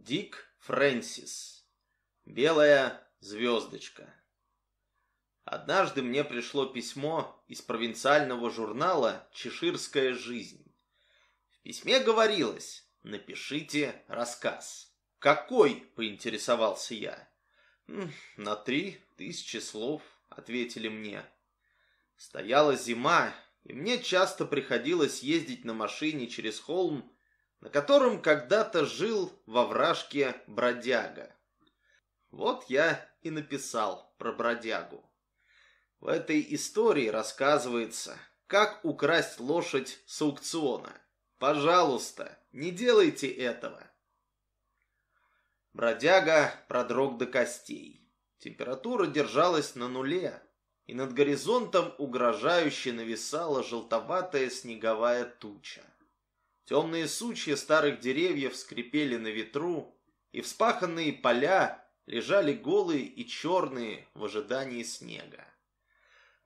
Дик Фрэнсис. Белая звездочка. Однажды мне пришло письмо из провинциального журнала «Чеширская жизнь». В письме говорилось «Напишите рассказ». «Какой?» – поинтересовался я. «На три тысячи слов», – ответили мне. Стояла зима, и мне часто приходилось ездить на машине через холм, на котором когда-то жил во вражке бродяга. Вот я и написал про бродягу. В этой истории рассказывается, как украсть лошадь с аукциона. Пожалуйста, не делайте этого. Бродяга продрог до костей. Температура держалась на нуле, и над горизонтом угрожающе нависала желтоватая снеговая туча. Темные сучья старых деревьев скрипели на ветру, и вспаханные поля лежали голые и черные в ожидании снега.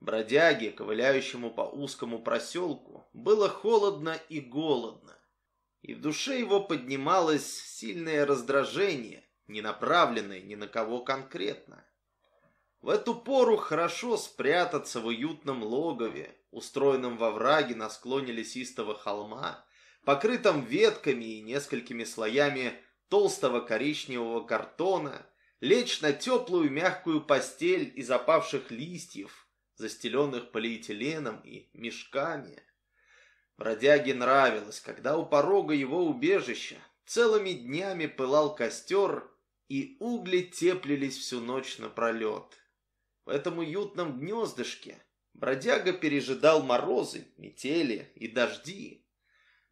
Бродяге, ковыляющему по узкому проселку, было холодно и голодно. И в душе его поднималось сильное раздражение, не направленное ни на кого конкретно. В эту пору хорошо спрятаться в уютном логове, устроенном во враге на склоне лесистого холма, покрытом ветками и несколькими слоями толстого коричневого картона, лечь на теплую мягкую постель из опавших листьев, застеленных полиэтиленом и мешками. Бродяге нравилось, когда у порога его убежища целыми днями пылал костер, и угли теплились всю ночь напролет. В этом уютном гнездышке бродяга пережидал морозы, метели и дожди,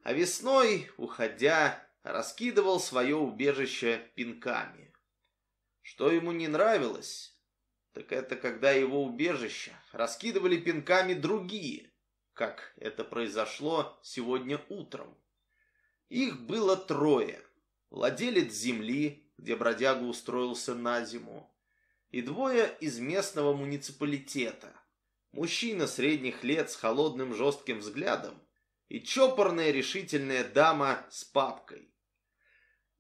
а весной, уходя, раскидывал свое убежище пинками. Что ему не нравилось, так это когда его убежище раскидывали пинками другие, как это произошло сегодня утром. Их было трое. Владелец земли, где бродяга устроился на зиму, и двое из местного муниципалитета. Мужчина средних лет с холодным жестким взглядом и чопорная решительная дама с папкой.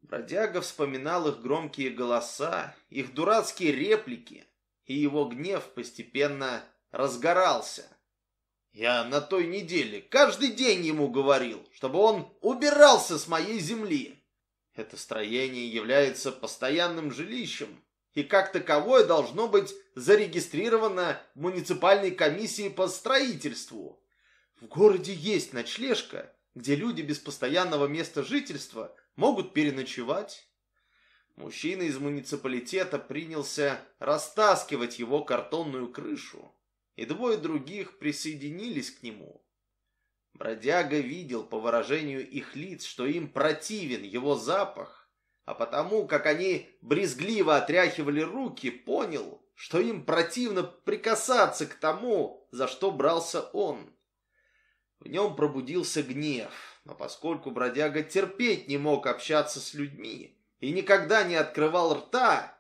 Бродяга вспоминал их громкие голоса, их дурацкие реплики – и его гнев постепенно разгорался. Я на той неделе каждый день ему говорил, чтобы он убирался с моей земли. Это строение является постоянным жилищем и как таковое должно быть зарегистрировано в муниципальной комиссии по строительству. В городе есть ночлежка, где люди без постоянного места жительства могут переночевать. Мужчина из муниципалитета принялся растаскивать его картонную крышу, и двое других присоединились к нему. Бродяга видел по выражению их лиц, что им противен его запах, а потому, как они брезгливо отряхивали руки, понял, что им противно прикасаться к тому, за что брался он. В нем пробудился гнев, но поскольку бродяга терпеть не мог общаться с людьми, и никогда не открывал рта,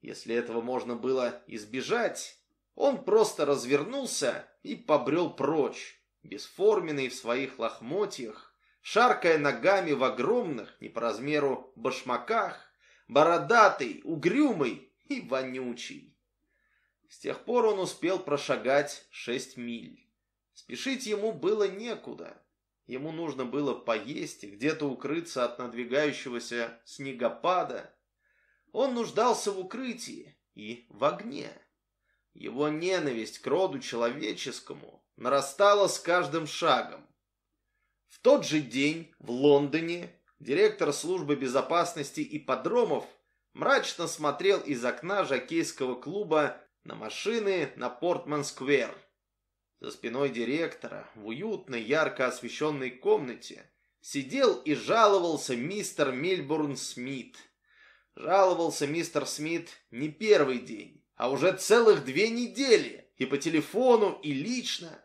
если этого можно было избежать, он просто развернулся и побрел прочь, бесформенный в своих лохмотьях, шаркая ногами в огромных, не по размеру, башмаках, бородатый, угрюмый и вонючий. С тех пор он успел прошагать шесть миль. Спешить ему было некуда. Ему нужно было поесть и где-то укрыться от надвигающегося снегопада. Он нуждался в укрытии и в огне. Его ненависть к роду человеческому нарастала с каждым шагом. В тот же день в Лондоне директор службы безопасности и подромов мрачно смотрел из окна жокейского клуба на машины на Портман-сквер. За спиной директора, в уютной, ярко освещенной комнате, сидел и жаловался мистер Мильбурн Смит. Жаловался мистер Смит не первый день, а уже целых две недели, и по телефону, и лично.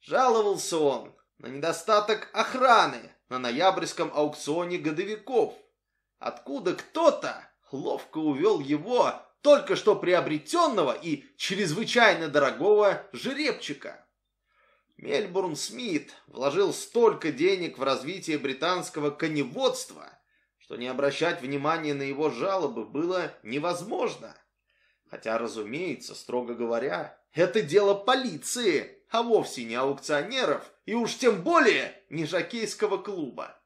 Жаловался он на недостаток охраны на ноябрьском аукционе годовиков, откуда кто-то ловко увел его только что приобретенного и чрезвычайно дорогого жеребчика. Мельбурн Смит вложил столько денег в развитие британского коневодства, что не обращать внимания на его жалобы было невозможно. Хотя, разумеется, строго говоря, это дело полиции, а вовсе не аукционеров, и уж тем более не жокейского клуба.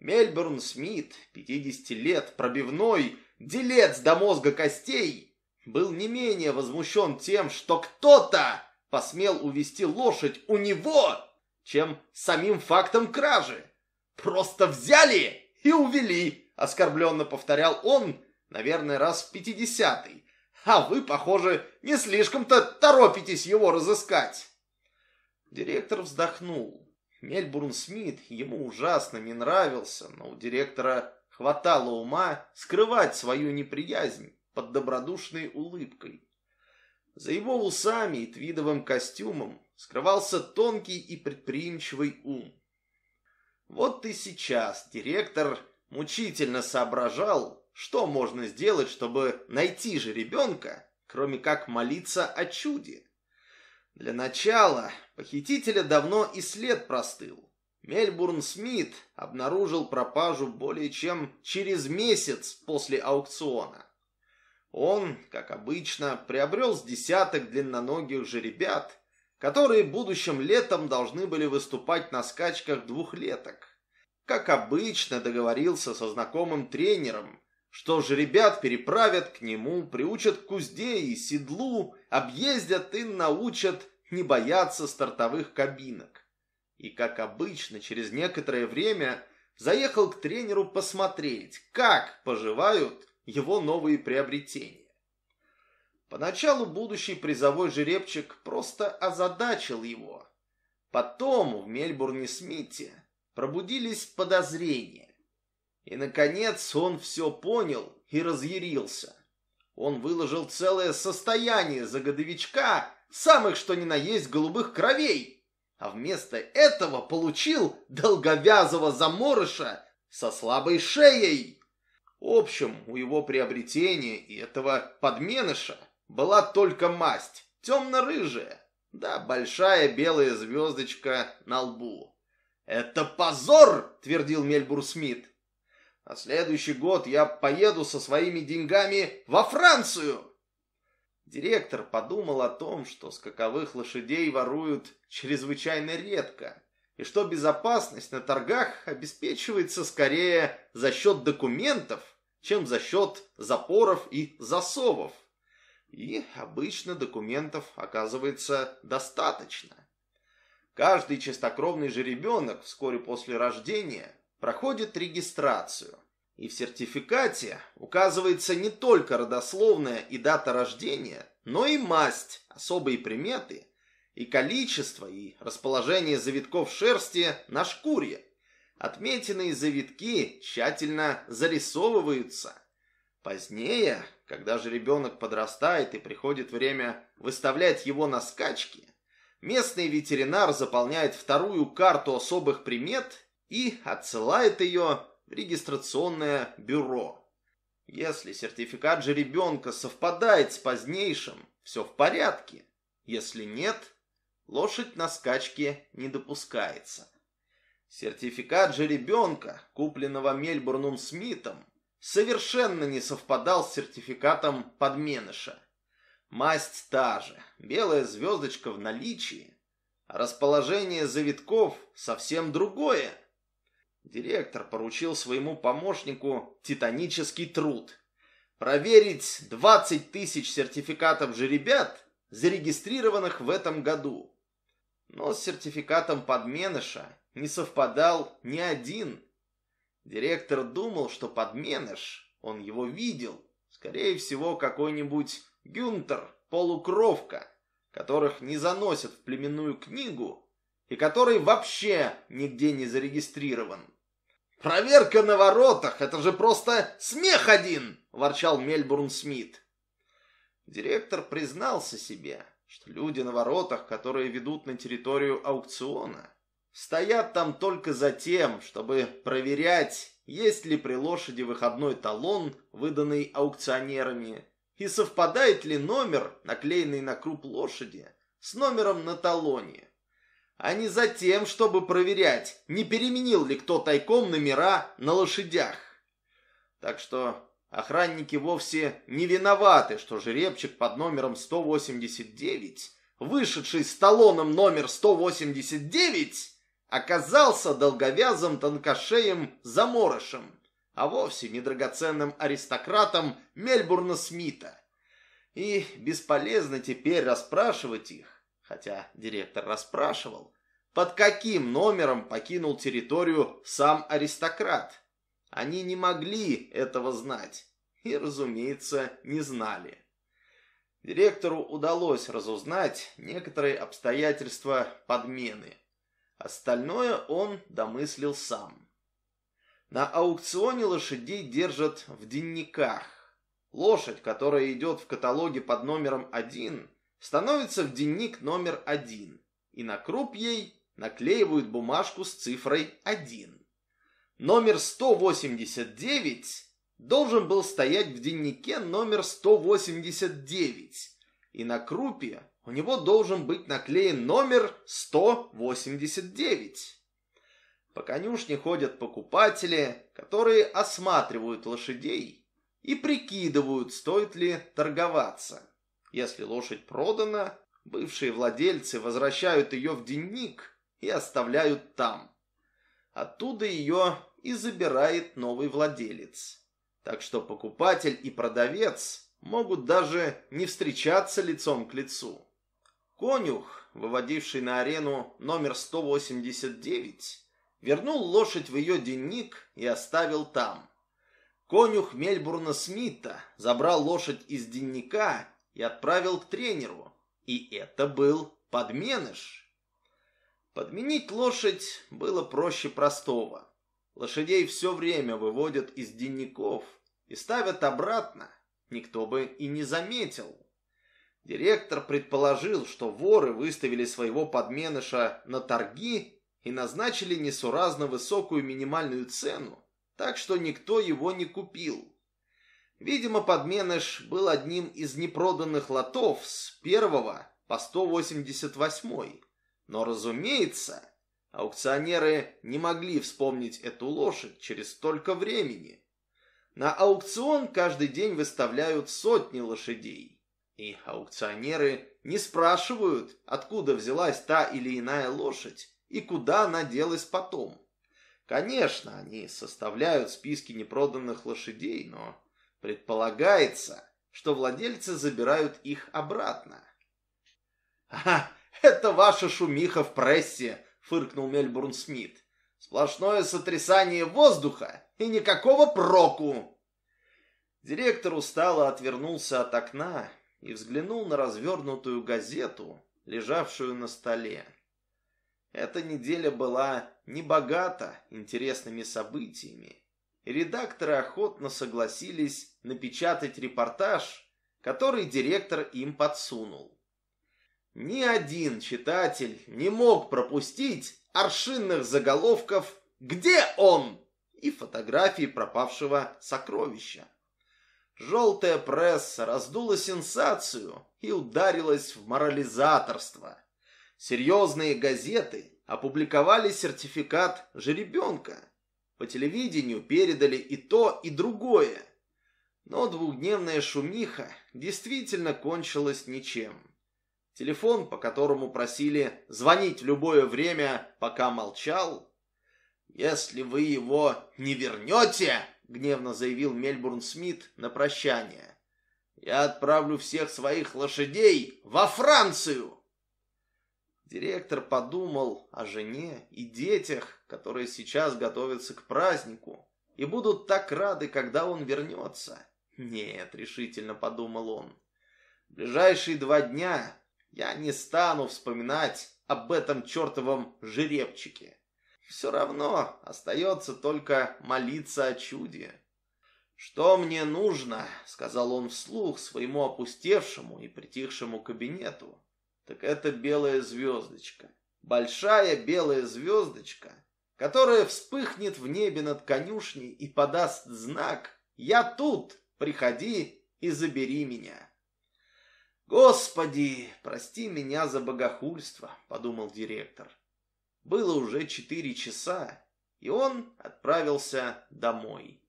Мельбурн Смит, 50 лет, пробивной, делец до мозга костей, был не менее возмущен тем, что кто-то посмел увести лошадь у него, чем самим фактом кражи. Просто взяли и увели, оскорбленно повторял он, наверное, раз в пятидесятый. А вы, похоже, не слишком-то торопитесь его разыскать. Директор вздохнул. Мельбурн Смит ему ужасно не нравился, но у директора хватало ума скрывать свою неприязнь под добродушной улыбкой. За его усами и твидовым костюмом скрывался тонкий и предприимчивый ум. Вот и сейчас директор мучительно соображал, что можно сделать, чтобы найти же ребенка, кроме как молиться о чуде. Для начала похитителя давно и след простыл. Мельбурн Смит обнаружил пропажу более чем через месяц после аукциона. Он, как обычно, приобрел с десяток длинноногих жеребят, которые будущим летом должны были выступать на скачках двухлеток. Как обычно, договорился со знакомым тренером, что жеребят переправят к нему, приучат к узде и седлу, объездят и научат не бояться стартовых кабинок. И, как обычно, через некоторое время заехал к тренеру посмотреть, как поживают его новые приобретения. Поначалу будущий призовой жеребчик просто озадачил его. Потом в Мельбурне-Смите пробудились подозрения. И, наконец, он все понял и разъярился. Он выложил целое состояние за годовичка, самых что ни на есть голубых кровей, а вместо этого получил долговязого заморыша со слабой шеей. В общем, у его приобретения и этого подменыша была только масть, темно-рыжая, да большая белая звездочка на лбу. «Это позор!» — твердил Мельбур Смит. «На следующий год я поеду со своими деньгами во Францию!» Директор подумал о том, что скаковых лошадей воруют чрезвычайно редко, и что безопасность на торгах обеспечивается скорее за счет документов, чем за счет запоров и засовов. И обычно документов оказывается достаточно. Каждый чистокровный жеребенок вскоре после рождения проходит регистрацию. И в сертификате указывается не только родословная и дата рождения, но и масть, особые приметы и количество и расположение завитков шерсти на шкуре. Отметенные завитки тщательно зарисовываются. Позднее, когда же ребенок подрастает и приходит время выставлять его на скачки, местный ветеринар заполняет вторую карту особых примет и отсылает ее в регистрационное бюро. Если сертификат же ребенка совпадает с позднейшим, все в порядке. Если нет, лошадь на скачке не допускается. Сертификат же ребенка, купленного Мельбурном Смитом, совершенно не совпадал с сертификатом подменыша. Масть та же, белая звездочка в наличии, а расположение завитков совсем другое. Директор поручил своему помощнику титанический труд. Проверить 20 тысяч сертификатов жеребят, зарегистрированных в этом году. Но с сертификатом подменыша не совпадал ни один. Директор думал, что подменыш, он его видел, скорее всего, какой-нибудь Гюнтер, полукровка, которых не заносят в племенную книгу и который вообще нигде не зарегистрирован. «Проверка на воротах! Это же просто смех один!» – ворчал Мельбурн Смит. Директор признался себе, что люди на воротах, которые ведут на территорию аукциона, стоят там только за тем, чтобы проверять, есть ли при лошади выходной талон, выданный аукционерами, и совпадает ли номер, наклеенный на круп лошади, с номером на талоне. А не за тем, чтобы проверять, не переменил ли кто тайком номера на лошадях. Так что охранники вовсе не виноваты, что жеребчик под номером 189, вышедший с талоном номер 189, оказался долговязым тонкошеем заморышем, а вовсе не драгоценным аристократом Мельбурна Смита. И бесполезно теперь расспрашивать их, хотя директор расспрашивал, под каким номером покинул территорию сам аристократ. Они не могли этого знать и, разумеется, не знали. Директору удалось разузнать некоторые обстоятельства подмены. Остальное он домыслил сам. На аукционе лошадей держат в денниках. Лошадь, которая идет в каталоге под номером 1, становится в денник номер 1, и на круп ей наклеивают бумажку с цифрой 1. Номер 189 должен был стоять в деннике номер 189, и на крупе у него должен быть наклеен номер 189. По конюшне ходят покупатели, которые осматривают лошадей и прикидывают, стоит ли торговаться. Если лошадь продана, бывшие владельцы возвращают ее в денник и оставляют там. Оттуда ее и забирает новый владелец. Так что покупатель и продавец могут даже не встречаться лицом к лицу. Конюх, выводивший на арену номер 189, вернул лошадь в ее денник и оставил там. Конюх Мельбурна Смита забрал лошадь из денника и отправил к тренеру. И это был подменыш. Подменить лошадь было проще простого. Лошадей все время выводят из денников и ставят обратно. Никто бы и не заметил. Директор предположил, что воры выставили своего подменыша на торги и назначили несуразно высокую минимальную цену, так что никто его не купил. Видимо, подменыш был одним из непроданных лотов с первого по 188. Но, разумеется, аукционеры не могли вспомнить эту лошадь через столько времени. На аукцион каждый день выставляют сотни лошадей. И аукционеры не спрашивают, откуда взялась та или иная лошадь и куда она делась потом. Конечно, они составляют списки непроданных лошадей, но Предполагается, что владельцы забирают их обратно. «Ага, это ваша шумиха в прессе», — фыркнул Мельбурн Смит. «Сплошное сотрясание воздуха и никакого проку». Директор устало отвернулся от окна и взглянул на развернутую газету, лежавшую на столе. Эта неделя была небогата интересными событиями редакторы охотно согласились напечатать репортаж, который директор им подсунул. Ни один читатель не мог пропустить аршинных заголовков «Где он?» и фотографии пропавшего сокровища. Желтая пресса раздула сенсацию и ударилась в морализаторство. Серьезные газеты опубликовали сертификат жеребенка, по телевидению передали и то, и другое. Но двухдневная шумиха действительно кончилась ничем. Телефон, по которому просили звонить в любое время, пока молчал. «Если вы его не вернете», — гневно заявил Мельбурн Смит на прощание, «я отправлю всех своих лошадей во Францию». Директор подумал о жене и детях, которые сейчас готовятся к празднику и будут так рады, когда он вернется. Нет, решительно подумал он. В ближайшие два дня я не стану вспоминать об этом чертовом жеребчике. Все равно остается только молиться о чуде. «Что мне нужно?» — сказал он вслух своему опустевшему и притихшему кабинету так это белая звездочка. Большая белая звездочка, которая вспыхнет в небе над конюшней и подаст знак «Я тут, приходи и забери меня». «Господи, прости меня за богохульство», — подумал директор. Было уже четыре часа, и он отправился домой.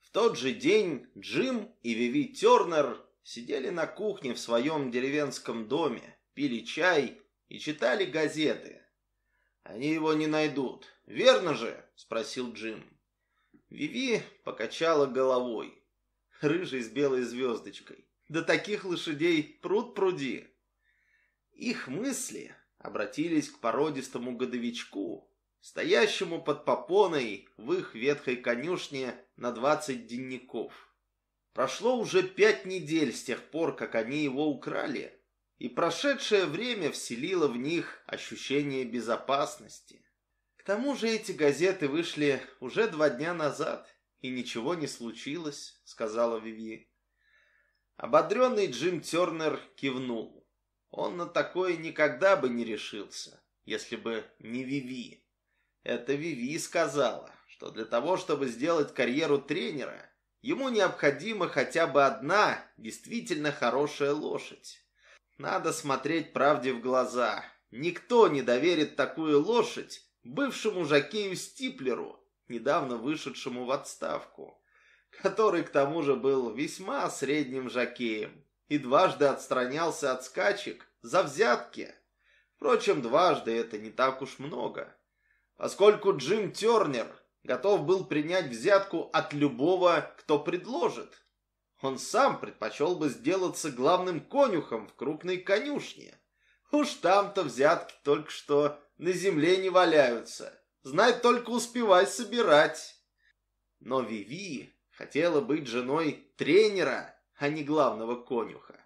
В тот же день Джим и Виви Тернер сидели на кухне в своем деревенском доме, пили чай и читали газеты. «Они его не найдут, верно же?» — спросил Джим. Виви покачала головой. Рыжий с белой звездочкой. Да таких лошадей пруд пруди. Их мысли обратились к породистому годовичку, стоящему под попоной в их ветхой конюшне на двадцать денников. Прошло уже пять недель с тех пор, как они его украли, и прошедшее время вселило в них ощущение безопасности. К тому же эти газеты вышли уже два дня назад, и ничего не случилось, сказала Виви. Ободренный Джим Тернер кивнул. Он на такое никогда бы не решился, если бы не Виви. Это Виви сказала, что для того, чтобы сделать карьеру тренера, Ему необходима хотя бы одна действительно хорошая лошадь. Надо смотреть правде в глаза. Никто не доверит такую лошадь бывшему жакею Стиплеру, недавно вышедшему в отставку, который к тому же был весьма средним жакеем и дважды отстранялся от скачек за взятки. Впрочем, дважды это не так уж много. Поскольку Джим Тернер готов был принять взятку от любого, кто предложит. Он сам предпочел бы сделаться главным конюхом в крупной конюшне. Уж там-то взятки только что на земле не валяются. Знай только успевай собирать. Но Виви хотела быть женой тренера, а не главного конюха.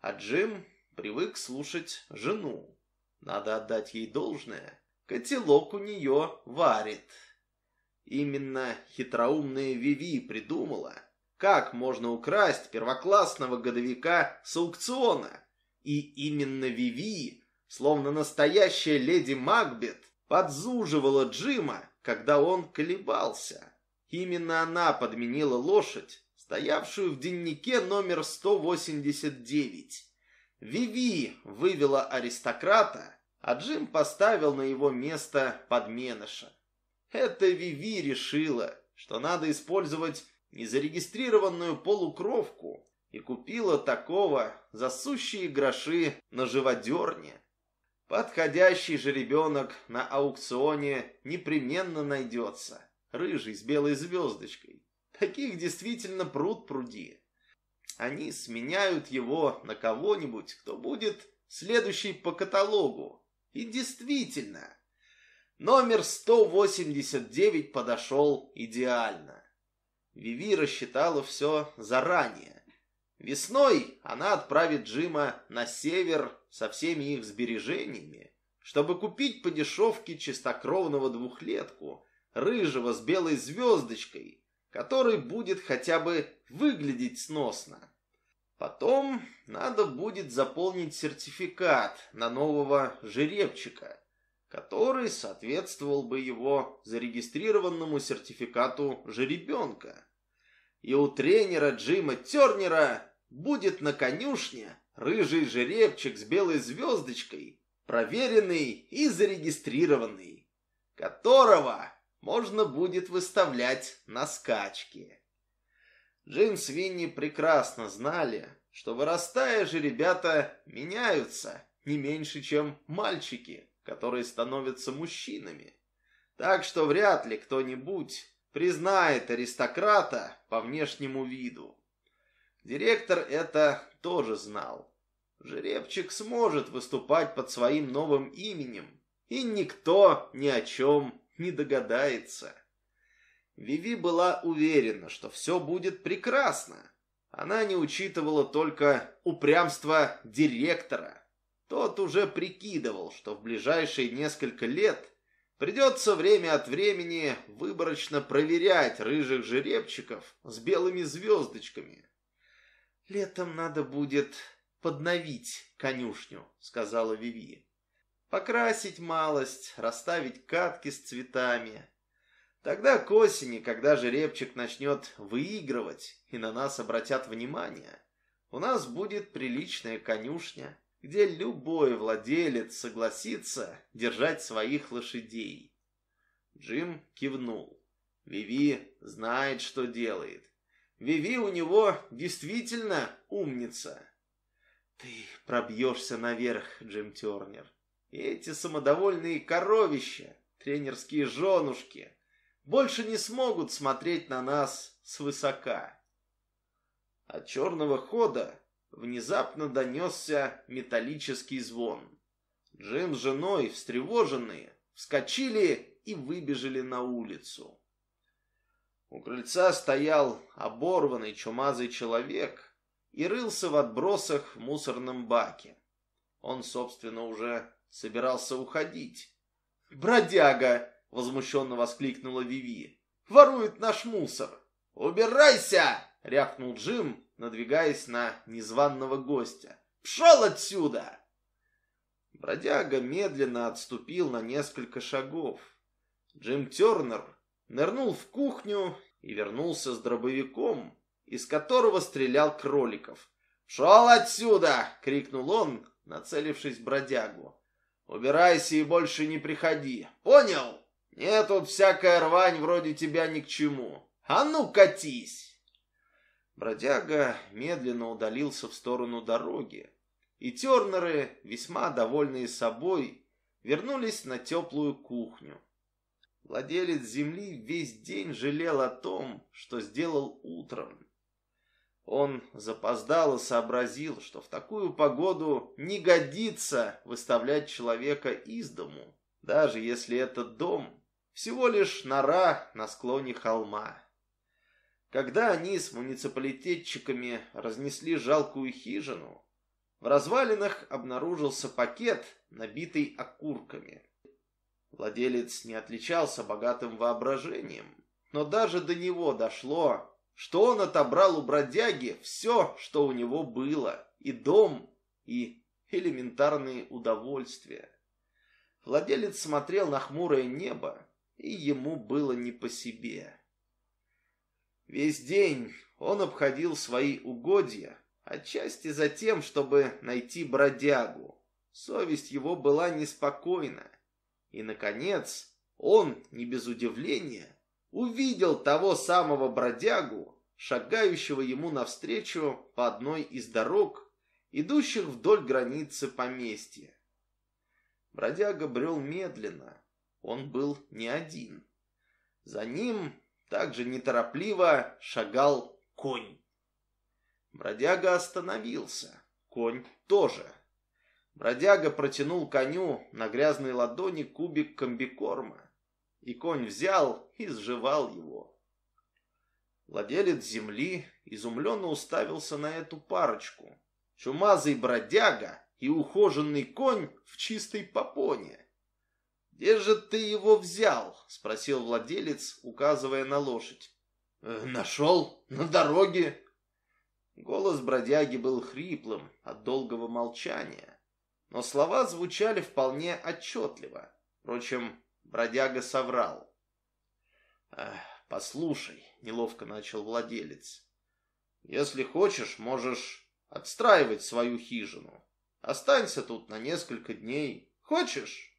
А Джим привык слушать жену. Надо отдать ей должное. Котелок у нее варит. Именно хитроумная Виви придумала, как можно украсть первоклассного годовика с аукциона. И именно Виви, словно настоящая леди Макбет, подзуживала Джима, когда он колебался. Именно она подменила лошадь, стоявшую в дневнике номер 189. Виви вывела аристократа, а Джим поставил на его место подменыша. Это Виви решила, что надо использовать незарегистрированную полукровку и купила такого за сущие гроши на живодерне. Подходящий же ребенок на аукционе непременно найдется. Рыжий с белой звездочкой. Таких действительно пруд пруди. Они сменяют его на кого-нибудь, кто будет следующий по каталогу. И действительно, Номер 189 подошел идеально. Виви рассчитала все заранее. Весной она отправит Джима на север со всеми их сбережениями, чтобы купить по дешевке чистокровного двухлетку, рыжего с белой звездочкой, который будет хотя бы выглядеть сносно. Потом надо будет заполнить сертификат на нового жеребчика – который соответствовал бы его зарегистрированному сертификату жеребенка. И у тренера Джима Тернера будет на конюшне рыжий жеребчик с белой звездочкой, проверенный и зарегистрированный, которого можно будет выставлять на скачки. Джим с Винни прекрасно знали, что вырастая же ребята меняются не меньше, чем мальчики – которые становятся мужчинами. Так что вряд ли кто-нибудь признает аристократа по внешнему виду. Директор это тоже знал. Жеребчик сможет выступать под своим новым именем, и никто ни о чем не догадается. Виви была уверена, что все будет прекрасно. Она не учитывала только упрямство директора. Тот уже прикидывал, что в ближайшие несколько лет придется время от времени выборочно проверять рыжих жеребчиков с белыми звездочками. «Летом надо будет подновить конюшню», — сказала Виви. «Покрасить малость, расставить катки с цветами. Тогда к осени, когда жеребчик начнет выигрывать и на нас обратят внимание, у нас будет приличная конюшня» где любой владелец согласится держать своих лошадей. Джим кивнул. Виви знает, что делает. Виви у него действительно умница. Ты пробьешься наверх, Джим Тернер. Эти самодовольные коровища, тренерские женушки, больше не смогут смотреть на нас свысока. От черного хода внезапно донесся металлический звон. Джим с женой, встревоженные, вскочили и выбежали на улицу. У крыльца стоял оборванный чумазый человек и рылся в отбросах в мусорном баке. Он, собственно, уже собирался уходить. «Бродяга!» — возмущенно воскликнула Виви. «Ворует наш мусор!» «Убирайся!» — рявкнул Джим, надвигаясь на незваного гостя. «Пшел отсюда!» Бродяга медленно отступил на несколько шагов. Джим Тернер нырнул в кухню и вернулся с дробовиком, из которого стрелял кроликов. «Шел отсюда!» — крикнул он, нацелившись бродягу. «Убирайся и больше не приходи. Понял? Нет, тут всякая рвань вроде тебя ни к чему. А ну, катись!» Бродяга медленно удалился в сторону дороги, и Тернеры, весьма довольные собой, вернулись на теплую кухню. Владелец земли весь день жалел о том, что сделал утром. Он запоздало сообразил, что в такую погоду не годится выставлять человека из дому, даже если этот дом всего лишь нора на склоне холма. Когда они с муниципалитетчиками разнесли жалкую хижину, в развалинах обнаружился пакет, набитый окурками. Владелец не отличался богатым воображением, но даже до него дошло, что он отобрал у бродяги все, что у него было, и дом, и элементарные удовольствия. Владелец смотрел на хмурое небо, и ему было не по себе. Весь день он обходил свои угодья, отчасти за тем, чтобы найти бродягу. Совесть его была неспокойна. И, наконец, он, не без удивления, увидел того самого бродягу, шагающего ему навстречу по одной из дорог, идущих вдоль границы поместья. Бродяга брел медленно, он был не один. За ним также неторопливо шагал конь. Бродяга остановился, конь тоже. Бродяга протянул коню на грязной ладони кубик комбикорма, и конь взял и сживал его. Владелец земли изумленно уставился на эту парочку. Чумазый бродяга и ухоженный конь в чистой попоне. «Где же ты его взял?» — спросил владелец, указывая на лошадь. «Э, «Нашел на дороге». Голос бродяги был хриплым от долгого молчания но слова звучали вполне отчетливо. Впрочем, бродяга соврал. «Послушай», — неловко начал владелец, — «если хочешь, можешь отстраивать свою хижину. Останься тут на несколько дней. Хочешь?»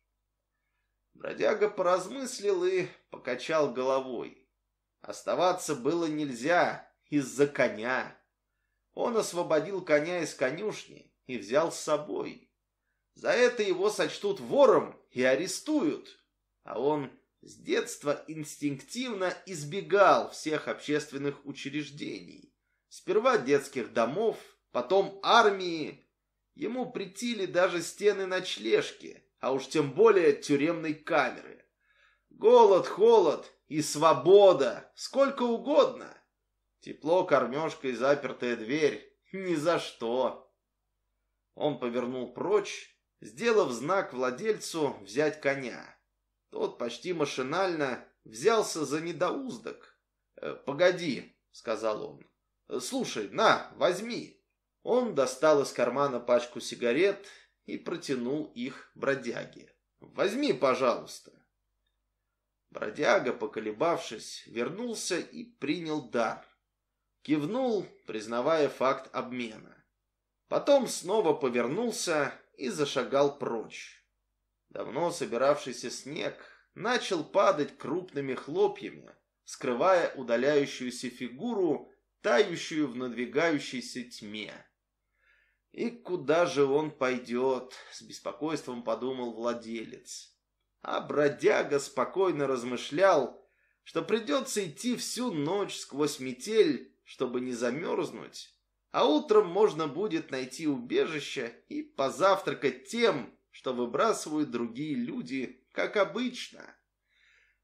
Бродяга поразмыслил и покачал головой. Оставаться было нельзя из-за коня. Он освободил коня из конюшни и взял с собой. За это его сочтут вором и арестуют. А он с детства инстинктивно избегал всех общественных учреждений. Сперва детских домов, потом армии. Ему притили даже стены ночлежки, а уж тем более тюремной камеры. Голод, холод и свобода, сколько угодно. Тепло, кормежка и запертая дверь — ни за что. Он повернул прочь сделав знак владельцу взять коня. Тот почти машинально взялся за недоуздок. «Э, «Погоди», — сказал он. «Э, «Слушай, на, возьми». Он достал из кармана пачку сигарет и протянул их бродяге. «Возьми, пожалуйста». Бродяга, поколебавшись, вернулся и принял дар. Кивнул, признавая факт обмена. Потом снова повернулся и зашагал прочь. Давно собиравшийся снег начал падать крупными хлопьями, скрывая удаляющуюся фигуру, тающую в надвигающейся тьме. «И куда же он пойдет?» — с беспокойством подумал владелец. А бродяга спокойно размышлял, что придется идти всю ночь сквозь метель, чтобы не замерзнуть, а утром можно будет найти убежище и позавтракать тем, что выбрасывают другие люди, как обычно.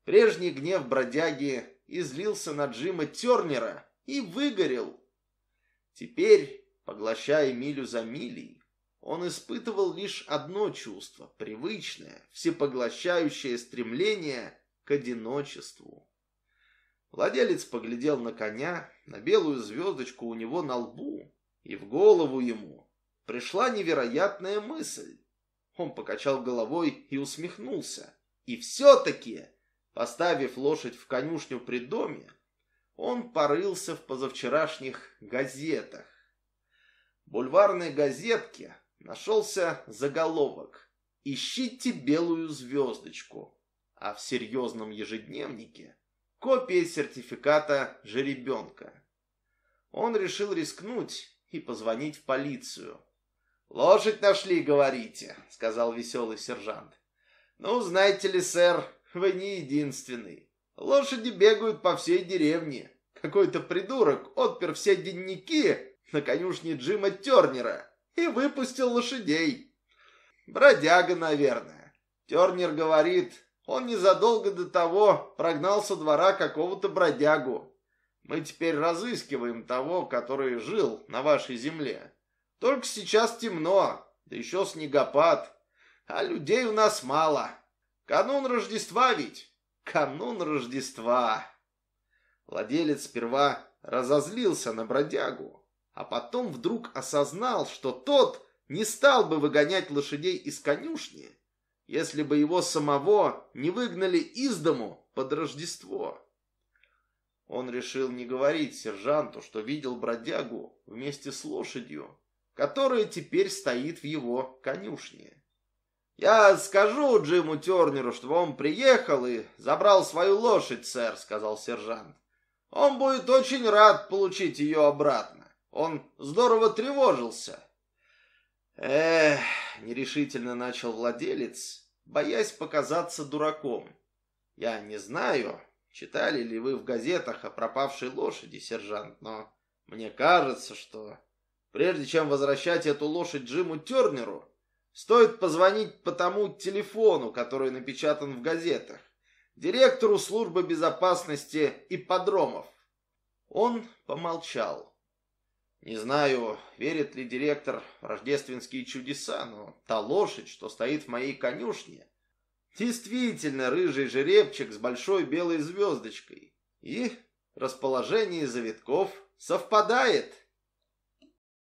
Прежний гнев бродяги излился на Джима Тернера и выгорел. Теперь, поглощая милю за милей, он испытывал лишь одно чувство, привычное, всепоглощающее стремление к одиночеству. Владелец поглядел на коня, на белую звездочку у него на лбу, и в голову ему пришла невероятная мысль. Он покачал головой и усмехнулся. И все-таки, поставив лошадь в конюшню при доме, он порылся в позавчерашних газетах. Бульварной газетке нашелся заголовок «Ищите белую звездочку», а в серьезном ежедневнике копия сертификата жеребенка. Он решил рискнуть и позвонить в полицию. «Лошадь нашли, говорите», — сказал веселый сержант. «Ну, знаете ли, сэр, вы не единственный. Лошади бегают по всей деревне. Какой-то придурок отпер все денники на конюшне Джима Тернера и выпустил лошадей. Бродяга, наверное. Тернер говорит, он незадолго до того прогнал со двора какого-то бродягу. Мы теперь разыскиваем того, который жил на вашей земле. Только сейчас темно, да еще снегопад, а людей у нас мало. Канун Рождества ведь, канун Рождества. Владелец сперва разозлился на бродягу, а потом вдруг осознал, что тот не стал бы выгонять лошадей из конюшни, если бы его самого не выгнали из дому под Рождество. Он решил не говорить сержанту, что видел бродягу вместе с лошадью, которая теперь стоит в его конюшне. «Я скажу Джиму Тернеру, чтобы он приехал и забрал свою лошадь, сэр», — сказал сержант. «Он будет очень рад получить ее обратно. Он здорово тревожился». «Эх», — нерешительно начал владелец, боясь показаться дураком. «Я не знаю, читали ли вы в газетах о пропавшей лошади, сержант, но мне кажется, что Прежде чем возвращать эту лошадь Джиму Тернеру, стоит позвонить по тому телефону, который напечатан в газетах, директору службы безопасности ипподромов. Он помолчал. Не знаю, верит ли директор в рождественские чудеса, но та лошадь, что стоит в моей конюшне, действительно рыжий жеребчик с большой белой звездочкой. И расположение завитков совпадает.